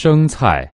生菜。